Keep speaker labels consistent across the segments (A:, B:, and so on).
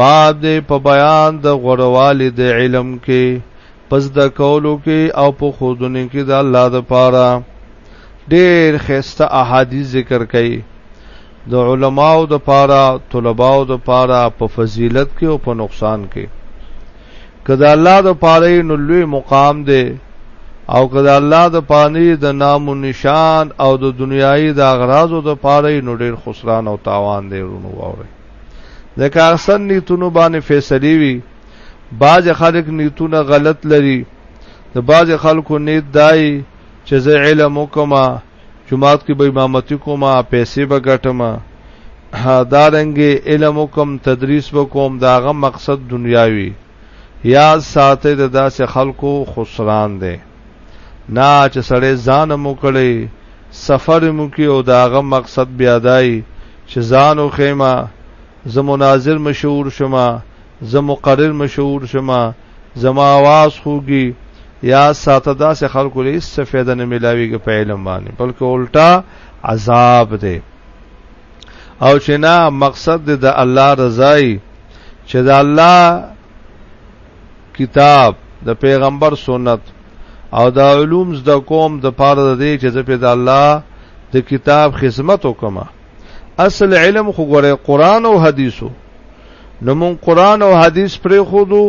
A: باندې په بیان د غوړوالي د علم کې پس د کولو کې او په خودنې کې د الله د پاره ډېر خسته احادیث ذکر کړي د علماو د پاره طلباو د پاره په فضیلت کې او په نقصان کې کدا الله د پاره نو لوی مقام دی او کدا الله د پانی د نام و نشان او د دنیای د اغراضو د پاره نو ډېر خسران او تاوان دی ورونو وره ځکه اکثر نیتونو باندې فیصله وي بعض خلک نیتونه غلط لري د بعض خلکو نیت دای چې زه علم وکما جماعت کې به امامتي کومه پیسې به ګټم دا رنګ علم وکم تدریس وکوم داغه مقصد دنیاوی یا ساته د داسې خلکو خسران دی نه چې سړی ځان مو کړی سفر مو کی او داغه مقصد بیا دای چې ځان او خیمه زه مناظر مشهور شمه زه مقرر مشهور شمه زما आवाज خوږي یا ساته داسې خلکو له هیڅ فایده نه ملاويږي په علم باندې بلکې الټا عذاب دی او چې نه مقصد د الله رضای چې د الله کتاب د پیغمبر سنت او د علوم زده کوم د پاره د دې چې زه په الله د کتاب خدمت وکم اصل علم خو ګوره قران او حدیثو نو مون قران او حدیث پرې خودو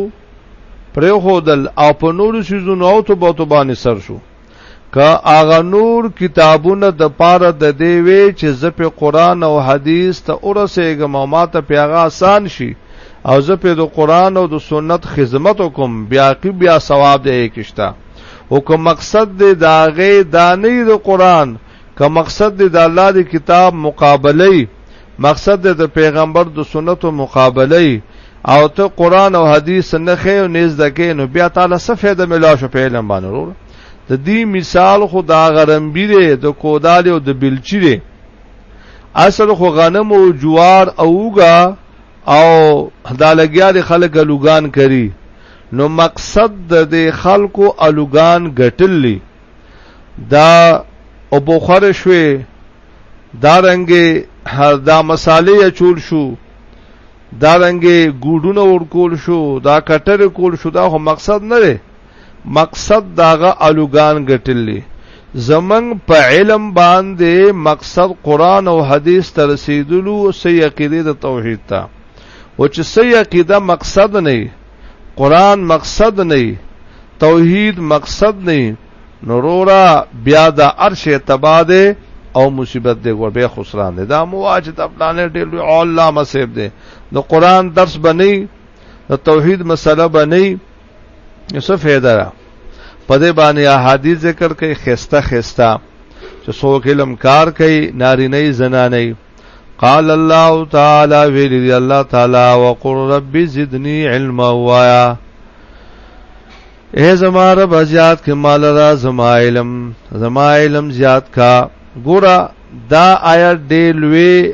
A: پرې خودل او په نورو شیزونو او ته بوتو باندې سر شو که هغه نور کتابونه د پاره د دی وی چې زه په قران او حدیث ته ورسېږم او ماته په هغه آسان شي او زه په د قران او د سنت خدمت وکم بیا کی بیا ثواب دی کېشتا او که مقصد دی دا غي دانی د قران که مقصد دی د الله دی کتاب مقابله مقصد د پیغمبر د سنتو مقابله او ته قران او حدیث نه خې او نيز دکې نو بیا تعالی څه فائدہ ملا شو په علم باندې ورور د دې مثال خو دا غرمبی دی د کودال او د بلچی دی اصل خو غنم او جوار اوګه او دا لګیا د خلک لوګان کری نو مقصد د خلکو الوګان ګټلی دا او بخار شوي دا رنګي هر دا مسالې چول شو دا رنګي ګوډونه ور کول شو دا کټر کول شو دا خو مقصد نه دی مقصد داغه الوغان ګټلې زمنګ په علم باندې مقصد قران او حديث تر رسیدلو سې عقیده د توحید ته او چې سې عقیده مقصد نه قران مقصد نه توحید مقصد نه نورورا بیا د عرش تبا ده او مصیبت دی ور به خسران دی دا مواج د پلانې ډېر لوی علامه صاحب دی نو قران درس بنئ د توحید مسله بنئ څه فائدہ را په دې باندې احادیث ذکر کوي خسته خسته چې څوک علم کار کوي نارینه زنانه قال الله تعالی ویلی دی الله تعالی وقر رب زدنی علم وایا اے زما رب زیات کې مال را زما علم زما علم زیات کا ګورا دا آیت دی لوی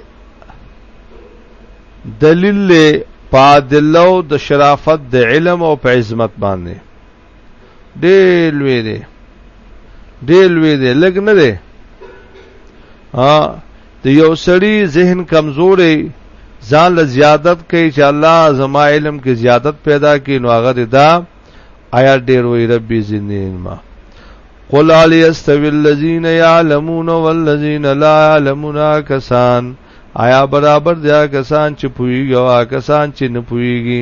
A: دلیل پادلو د شرافت د علم او په عظمت باندې ډېر لوی دی ډېر لوی دی لګ نه دی ها د یو سړی ذهن کمزورې ځان له زیادت کوي چې الله زما علم کې زیادت پیدا کړي نو هغه دا آیات ډېر وی ربي زنین ما قل علی استوی الذین یعلمون والذین لا یعلمون کسان آیا برابر دیا کسان چې پویږي او کسان چې نه پویږي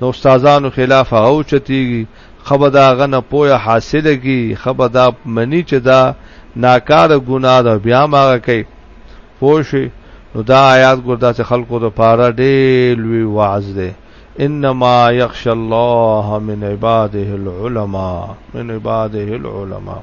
A: نو استادانو خلاف هغه اوچتیږي خبر دا هغه نه پوهه حاصله کړي خبر دا مني چې دا ناکاره ګناه ده بیا هم هغه کوي پوه شئ نو دا آیات ګور داسې خلکو دپاره ډېر لوی وعظ دی انما یخشى الله من عباده العلماء من عباده العلماء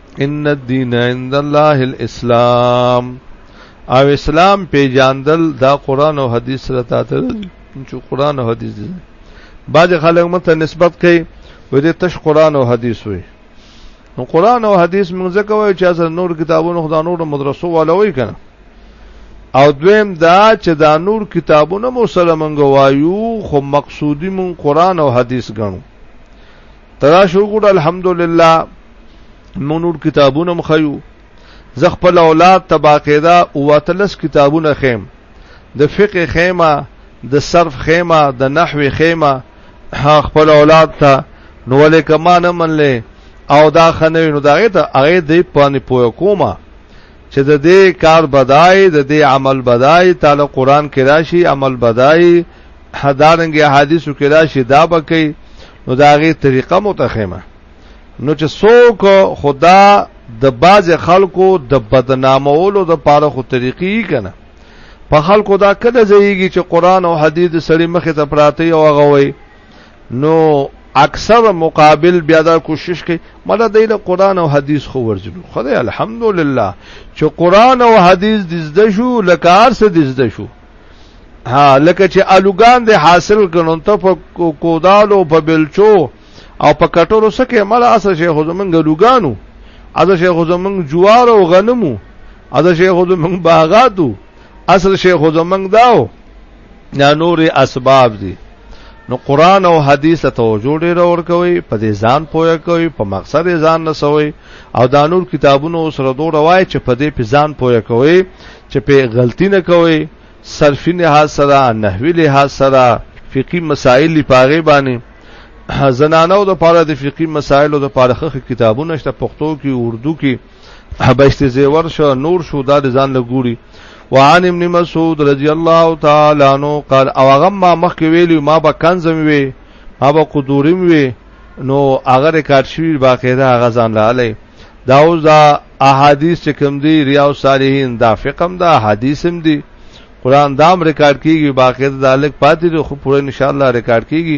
A: ان الدين عند الله الاسلام او اسلام پیجاندل دا قران او حدیث سره تاته چې قران او حدیث دي بعض خلک مته نسبت کوي و دې تش قران او حدیث وي نو قران او حدیث موږ ځکه وایو چې اصل نور کتابونو خدا نور مدرسو والوي کنه او دویم دا چې دا نور کتابونه مو سره منګوایو خو مقصودی مون قران او حدیث غنو تدا شکر الحمدلله مونږ نور کتابونه مخیو زه خپل اولاد تبا قاعده او اتلس کتابونه خیم د فقه خیمه د صرف خیمه د نحو خیمه خپل اولاد ته نو ولې کما نه منلې او دا خنوي نو دا غي ته هغه دی پانی پوی کومه چې د دې کار بدای د دې عمل بدای تعالی قران کې راشي عمل بدای حدارنګ حدیثو کې راشي دا بکې نو داغه طریقه متخمه نو چې څوک خدا د باز خلکو د بدنامولو د پاره خو طریقې کنه په خلکو دا کله ځایږي چې قران او حدیث سړي مخه ته پراته او غوي نو اکثر مقابل بیا دا کوشش کوي مله د قرآن او حدیث خو ورزلو خدای الحمدلله چې قرآن او حدیث د زده شو لکه هر څه د زده شو ها لکه چې الوګان د حاصل کړون ته په کودالو په بلچو او په کټورو سکه مله اسه شیخ زمنګ لوګانو از شیخ زمنګ جوار او غنمو از شیخ زمنګ باغاتو اصل شیخ زمنګ داو دا نور اسباب دي نو قران او حدیث ته توجه ډیر اور کوي په دې ځان پوهه کوي په مقصد ځان نسوي او دا نور کتابونو سره دوه روایت چې په دې په ځان پوهه کوي چې په غلطی نه کوي صرفی لحاظ سره نحوی لحاظ سره فقهي مسائل لپاره باندې زنانو د پاره د فقهي مسائلو د پاره خخ کتابونه شته پښتو کې اردو کې حبشت زیور شو نور شو دا د ځان له ګوري وعن ابن مسعود رضی الله تعالی عنہ قال او هغه ما مخ کې ویلی ما به کنزم وی ما به قدورم وی نو هغه ریکارډ شوی باقاعده هغه ځان له علی دا اوس دا احادیث چې کوم دی ریا او صالحین دا فقم دا حدیثم دی قران دام ریکارډ کیږي باقاعده دا لک پاتې خو پوره ان شاء الله ریکارډ کیږي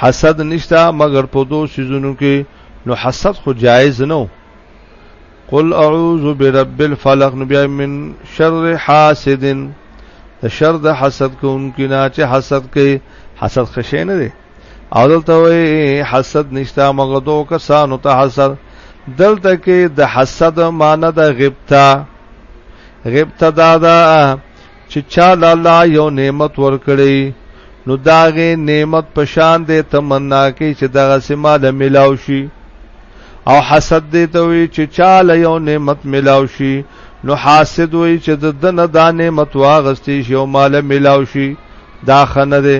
A: حسد نشتا مگر په دو سيزونو کې نو حسد خو جایز نو قل اعوذ برب الفلق نو بیا من شر حاسد د شر د حسد کوونکی نه چې حسد کوي حسد خشه نه دی او دلته وي حسد نشتا مگر دو کسانو ته حسد دلته کې د حسد معنی د غبطه غبطه دا ده چې چا له الله یو نعمت ورکړي نو داغه نعمت پشان دې تمنا کوي چې دغه سما له ملاو شي او حسد دې ته وي چې چا له یو نعمت ملاو شي نو حاسد وي چې د دنه دا نعمت واغستې شي او مال ملاو شي دا خنه ده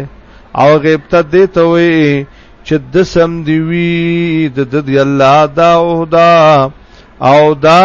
A: او غیبت دې ته وي چې د سم دی وی د د الله دا او دا او دا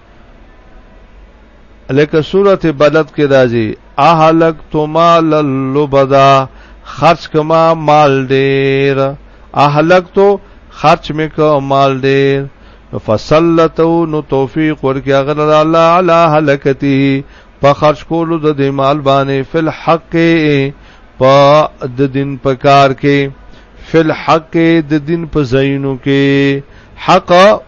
A: لکه سورت بلد کې راځي اهلک تمال لبدا خرج کما مال ډیر اهلک تو خرج میکو مال ډیر فصلتو نو توفیق ورکیا غل الله علی هلکتی په خرج کولو د دې مال باندې فل حق په د دین په کار کې فل حق د دین په زینو کې حق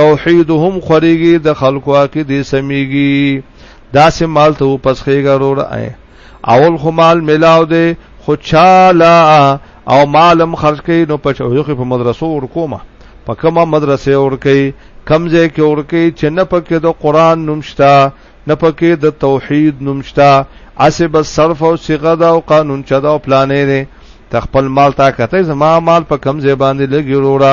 A: توحید هم خوريږي د خلکو کې دې سميږي دا سه مال ته پس خېګا روړ اې اول خو مال ملاو دې خو چالا او مالم خرج کړي نو پچوي خو په مدرسو ور کومه په کومه مدرسې ور کوي کمزې کې ور کوي چې نه پکې د قران نومشتا نه پکې د توحید نومشتا اسب صرف او صيغه دا او قانون چدا او پلانې نه تخپل مال تا کته زما مال په کمزې باندې لګي وروړه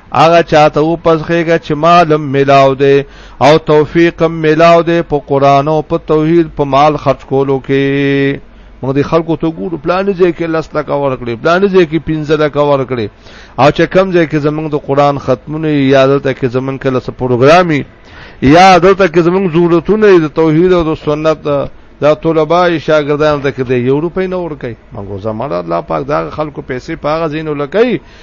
A: هغه چاته و پسخېګه چې مالم ملاو دی او توفیقم ملاو دی په قران او په توحید په مال خرج کولو کې موږ د خلکو ته ګورو پلان ځای کې لس لکه ورکړي پلان ځای کې 15 لکه ورکړي او چې کم ځای کې زمنګ د قران ختمونه یا دلته کې زمنګ کله څه پروګرامي یا دلته کې زمنګ ضرورتونه د توحید او د سنت دا طلباء شاګردان ته کې یو روپۍ نه ورکړي موږ زموږ الله پاک دا خلکو پیسې پاغه زینو لکې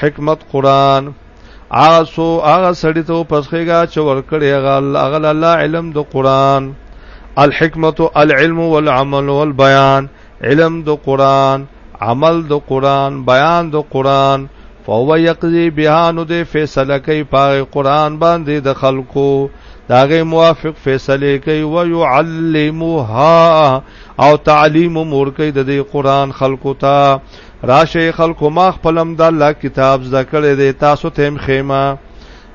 A: حکمت قران آسو هغه سړی ته پسخېګا چې ورکړي هغه هغه الله علم د قران الحکمت العلم والعمل والبيان علم د قران عمل د قران بیان د قران فهو یقضی بها نو د فیصله کوي په قران باندې د خلکو داغه موافق فیصله کوي و يعلمها او تعلیم مور کوي د قران خلکو ته راشئ خلکو ما خپلم د الله کتاب زده کړی دی تاسو ته هم خیمه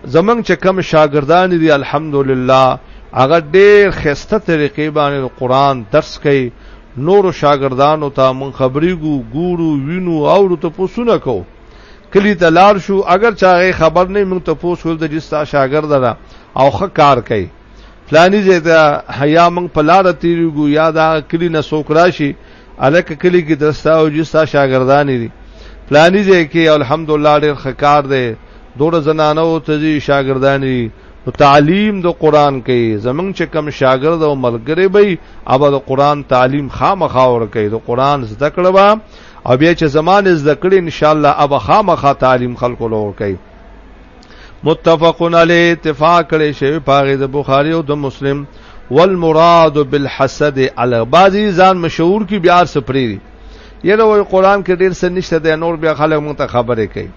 A: زمنګ چې کم شاګردان دي الحمدلله هغه ډېر خسته طریقې باندې قرآن درس کوي نور شاګردانو ته مون خبرې ګو ګورو وینو او ته پوسونه کو کلی ته لار شو اگر چاغه خبر نه مون ته پوس کول د جستا شاګرد را او خه کار کوي فلانی زه ته حیا مون په لار تیریږو یا دا کلی نه سوکراشي الک کلی کې درستا او جستا شاګردان دي پلاني دې کې الحمدلله ډېر خکار دی دوړ زنانو ته دي شاګردان دي نو تعلیم د قران کې زمنګ چې کم شاګرد او ملګری به او د قران تعلیم خامخا ور کوي د قران زده کړه با او بیا چې زمانه زده کړي ان شاء الله اب خامخا تعلیم خلکو لور کوي متفقن علی اتفاق کړي شوی پاغه د بخاری او د مسلم والمراد بالحسد علی بعضی ځان مشهور کی بیا سپری دی یره وای قران کې ډیر څه نشته د نور بیا خلک مونږ ته خبرې کوي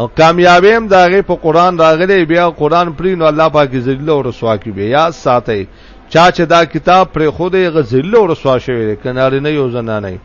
A: او کامیابی هم داغه په قران راغلی بیا قران پری نو الله پاک ذل او رسوا کی بیا ساتي چا چې دا کتاب پر خوده غزل او رسوا شوی کناره نه یو زنانه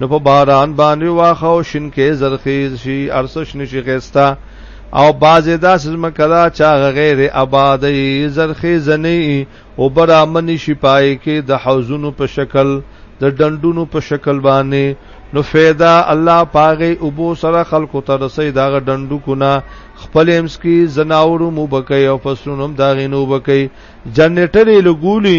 A: نو په باران باندې واخه او شین کې زرخیز شي ارسش نشي خستا او بازه داس مکرا چا غیر آبادی زرخیز نه او برامن شي پای کې د حوزونو په شکل د ډندونو په شکل باندې نو فیدا الله پاغه ابو سره خلق ته رسي داغه ډندو کنا خپل امس کی زناورو مو بکي او فسونم داغینو بکي جنریټر لګولي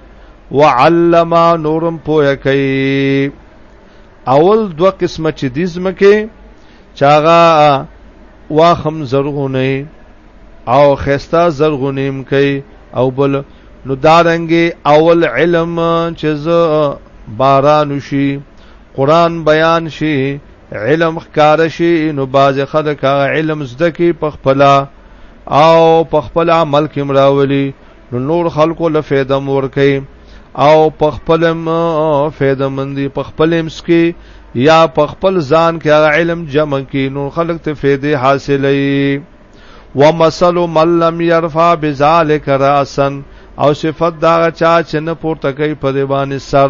A: وعلم نورم پوهه کوي اول دو قسمه چې دې زمکه چاغه واخم زرغونه او خستا زرغونیم کوي او بل نو دارنګي اول علم چې ز باران شي قران بیان شي علم ښکار شي نو باز خلک علم زده کی پخپلا او پخپل عمل کې مراولي نو نور خلکو له فایده مور کوي او په خپل فایده مندي په خپل امس کې یا په خپل ځان کې علم جمع کې نور خلک ته فایده حاصلې ومثل من لم يرفع بذلك راسا او صفت دا چا چې نه پورته کوي په دی باندې سر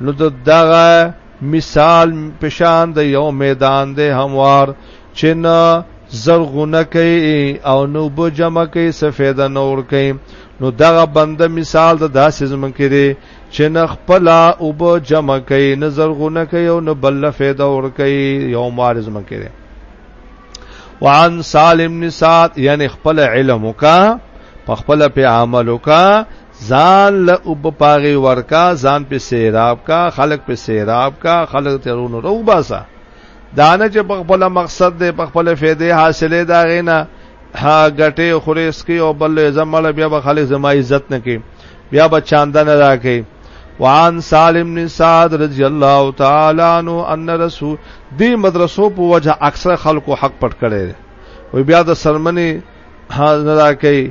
A: نو د دغه مثال پشان د یو میدان دی هموار چې نه زرغونه کوي او نو به جمع کوي سفیده نور کوي نو دغه بنده مثال د داسې زمون کې دی چې نه خپل او به جمع کوي نه زرغونه کوي او نه بل فیده ور کوي یو مارز مون کې دی وعن سالم نسات یعنی خپل علم وکا په خپل په عمل وکا ځان له اوبه پاغې ورکا، ځان پې سیراب کا، خلک پې سیراب کا، خلک تیرونو روغ باسا دانه چې په خپل مقصد دی په خپل فیدې حاصلې دا غینا ها غټه خوريس کې او بل زمړ بیا به خلک زما عزت نه کوي بیا به چاندن راکې وعن سالم بن سعد رضی الله تعالی عنہ ان رسول دی مدرسو په وجه اکثر خلکو حق پټ کړي وي بیا د سرمنی نه راکې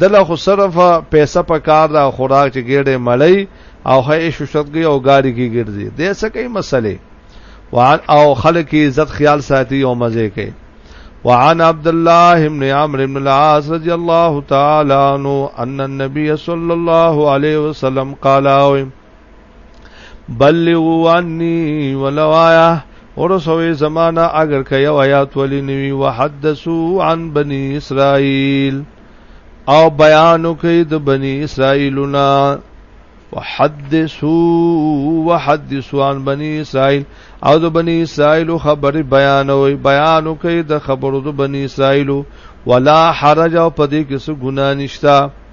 A: دله خو صرف پیسې په کار دا خوراک چې ګېړې مړی او هي شوشتګي او ګاډي کې ګرځي د څه کوي مسلې وعن او خلک عزت خیال ساتي او مزه کوي وعن عبد الله بن عمرو بن العاص رضی الله تعالی عنہ ان النبي صلی الله علیه وسلم قال بلغو عني ولو آیا ورسوي زمانہ اگر که یو آیات ولی نوی وحدثو عن بنی اسرائیل او بیانو کوي د بنی اسرائیلنا وحدثو وحدثو عن بنی اسرائیل او د بنی اسرائیل خبر بیانوي بیانو کوي د خبرو د بنی اسرائیل ولا حرج او پدې کې څه ګنا نشتا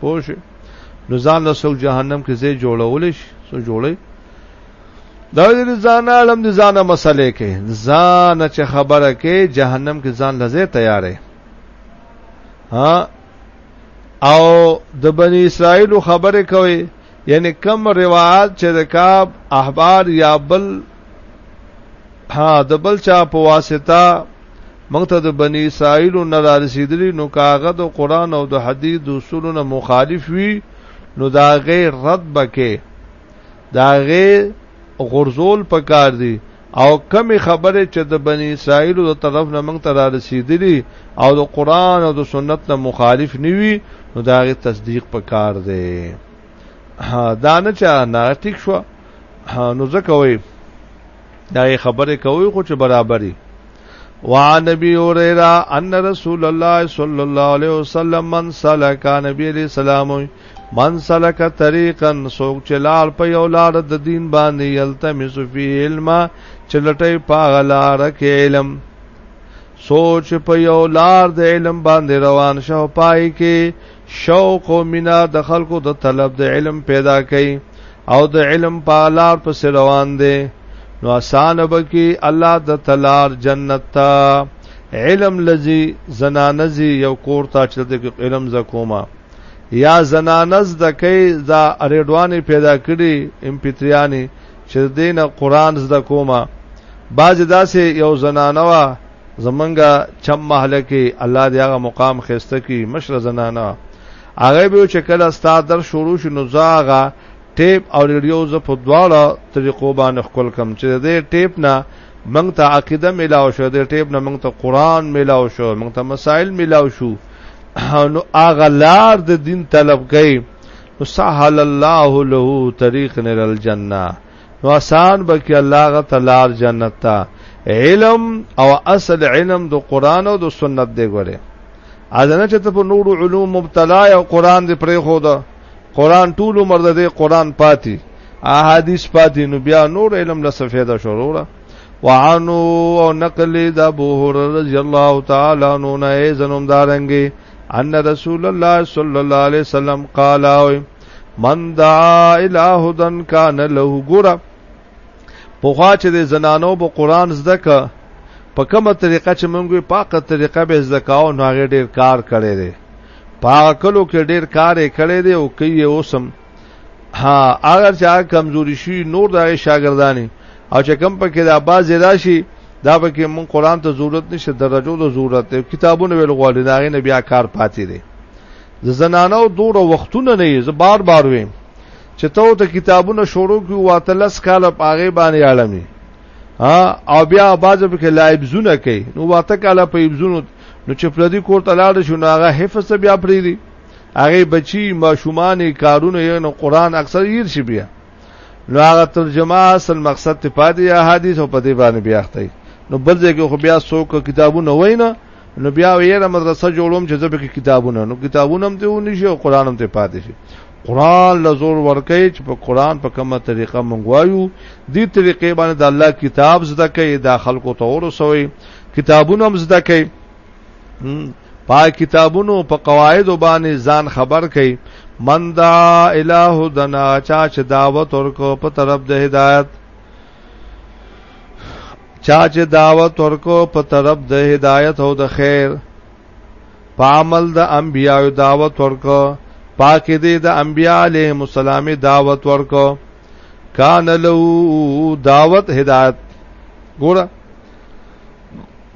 A: پوه شئ نو ځان له سوک جهنم کې زی جوړول شي سو جوړي دا دې ځان عالم دې ځان مسلې کې ځان چې خبره کې جهنم کې ځان لزه تیارې ها او د بنی اسرائیل خبره کوي یعنی کم روایت چې د کعب احبار یا بل ها د بل چا په واسطه موږ ته د بنی اسرائیل نه را رسیدلی نو کاغه د قران او د حدیث د اصولونو مخالف وي نو دا غیر رد بکې دا غیر غرزول پکار دي او کم خبره چې د بنی اسرائیل د طرف نه موږ ته را رسیدلی او د قران او د سنت نه مخالف نیوي نو دا غیر تصدیق پکار دی دا نه چا نه ټیک شو نو ځکه وایي دا خبره کوي خو چې برابرې وعن ابي هريره ان رسول الله صلى الله عليه وسلم من سلك نبي عليه السلام من سلك طريقا سوق چلار په یو لار د دین باندې یلتمس فی علم چلټي پاغلار کې علم سوچ په یو لار د علم باندې روان شو پای کې شوق او مینا د خلکو د طلب د علم پیدا کوي او د علم په لار پس روان دي نو آسان بکی الله د تلار جنت تا علم لذي زنانزي یو کور ته چې د علم زکوما یا زنانز د کې دا اریډوانی پیدا کړي امپیتریانی چې دین قران زده کوما باز داسې یو زنانه وا زمونږه چم محله کې الله دې هغه مقام خسته کی مشر زنانه هغه به چې کله ستاد در شروع شنو زاغه ټیپ او ریډیو ز په دواړه طریقو باندې خپل کم چې دې ټیپ نه مونږ ته عقیده ملاو شو دې ټیپ نه مونږ ته قران ملاو شو مونږ ته مسائل ملاو شو نو هغه لار د دین طلب کوي وسهل الله له طریق نر الجنه نو آسان بکی الله غ تلار جنت تا علم او اصل علم د قران او د سنت دی ګوره اذنه چې ته په نورو علوم مبتلا او قران دې پرې خو ده قران ټول عمر دې قران پاتې احادیث پاتې نو بیا نور علم له سفیده شروع را وعنو او نقل د ابو هرره رضی الله تعالی عنہ نه زنم دارنګي ان رسول الله صلی الله علیه وسلم قال من دعا اله دن کان له ګورا په خوا چې د زنانو په قران زده ک په کومه طریقه چې مونږه پاکه طریقه به زده کاو نو هغه ډیر کار کړي دي پاکلو کې ډیر کار یې کړي دي او کوي اوسم ها اگر چې هغه کمزوري شي نور د شاګردانی او چې کم په کې د اباز راشي دا به کې مون قران ته ضرورت نشته درجو ته ضرورت کتابونه ویل غواړي دا غي بیا کار پاتې دي د زنانو دور وختونه نه زه بار بار ویم چې ته ته کتابونه شروع کی واته لس کاله پاغه باندې عالمي ها او بیا بازو کې لایب زونه کوي نو واته کاله په ایبزونو نو چې پردي کور ته لاړ شو نو هغه حفظ بیا پری دي هغه بچي ماشومان کارونه یې نو قران اکثر یې شي بیا نو هغه ترجمه اصل مقصد ته پاتې یا حدیث او پدې باندې بیا اخته نو بل ځای کې خو بیا څوک کتابونه وینا نو بیا ویره مدرسه جوړوم چې زبې کې کتابونه نو کتابونه هم ته ونی شي او قران هم ته پاتې شي قران لزور ورکې چې په قران په کومه طریقه منغوایو دې طریقې باندې د الله کتاب زده کوي د خلکو ته ورسوي کتابونه هم زده کوي پاک کتابونو په قواعد باندې ځان خبر کړي من دا الہ دنا چا چې دعوت ورکو په طرف د هدایت چا چې دعوت ورکو په طرف د هدایت او د خیر په عمل د انبیایو دعوت ورکو پاک دې د انبیا علیه السلام دعوت ورکو کان له دعوت هدایت ګوره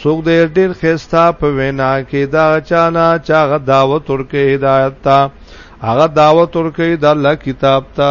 A: څوک دی ډیر خستا په وینا کې دا چانا چاغه دعوت ورکه هدایت تا هغه دعوت ورکه د الله کتاب تا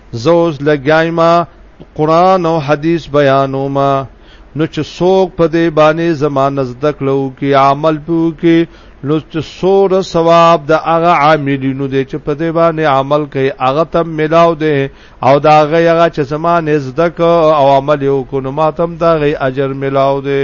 A: زوز لګیایم قران او حدیث بیانوم نو چې څوک په دې باندې زمانه زده کړو کې عمل پو کې نو چې سور ثواب د هغه عاملینو دې چې په دې باندې عمل کوي هغه تم ملاو دې او دا هغه چې زمانه زده کو او عمل وکړو ماتم دا غي اجر ملاو دې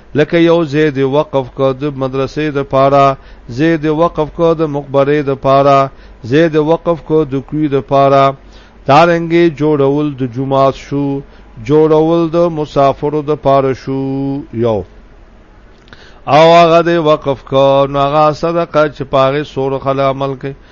A: لکه یو ځای د وقف کو د مدرسې د پاره ځای د وقف کو د مقبره د پاره ځای د وقف کو د کوی د پاره دارنګي جوړول د جمعات شو جوړول د مسافرو د پاره شو یو او هغه د وقف کو نو هغه صدقه چې پاره سور خلک عمل کوي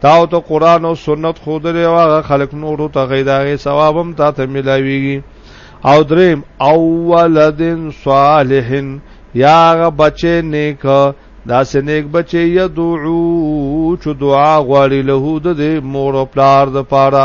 A: تاو ته قران او سنت خود لري واغه خلق نورو ته غیداغه ثوابم تا ته ملاویږي او دریم اولدن صالحن یا بچی نیک دا سنیک بچی یدعو چو دعا غواړي له د مور او پلار د پاره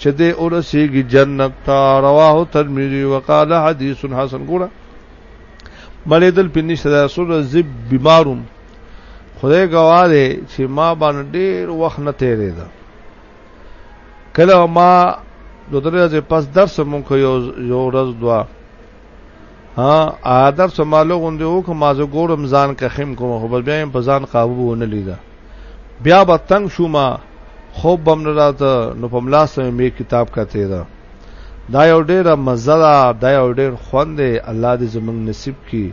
A: چې دې ورسېږي جنت ته رواه ترمذی وقال حدیث حسن ګوره مړې دل په نشته د رسول زب بیماروم خدای گواه دی چې ما باندې ډېر وخت نه تیرې ده کله ما دوه درې ورځې پس درس مونږ یو یو ورځ دوا ها عادت سمالو غوندې وک ما زه ګورم ځان کخم کوم خو بیا هم په ځان قابو نه لیدا بیا به تنگ شوما خوب بم نه راته نو په ملاس مې کتاب کته دا دا یو ډیره مزه ده دا یو ډیر خوند دی الله دې زمنګ نصیب کړي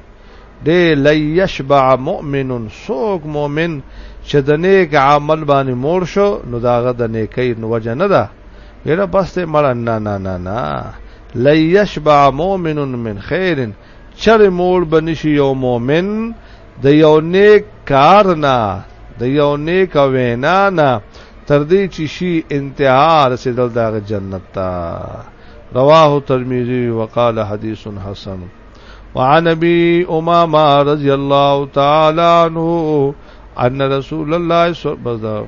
A: دې لیشبع مؤمن سوق مؤمن چې د نیک عمل باندې مور شو نو داغه د نیکۍ نو وجه نه ده یره بس ته مړ نه نه نه نه ليشبع مؤمن من خير چر مول بنشي یو مؤمن د یو نیک کار نه د یو نیک وینا نه تر دې چې شي انتها رسیدل د جنت ته رواه ترمذی وقال حدیث حسن وعن ابي امامه رضي الله تعالى عنه ان رسول الله صلی الله علیه وسلم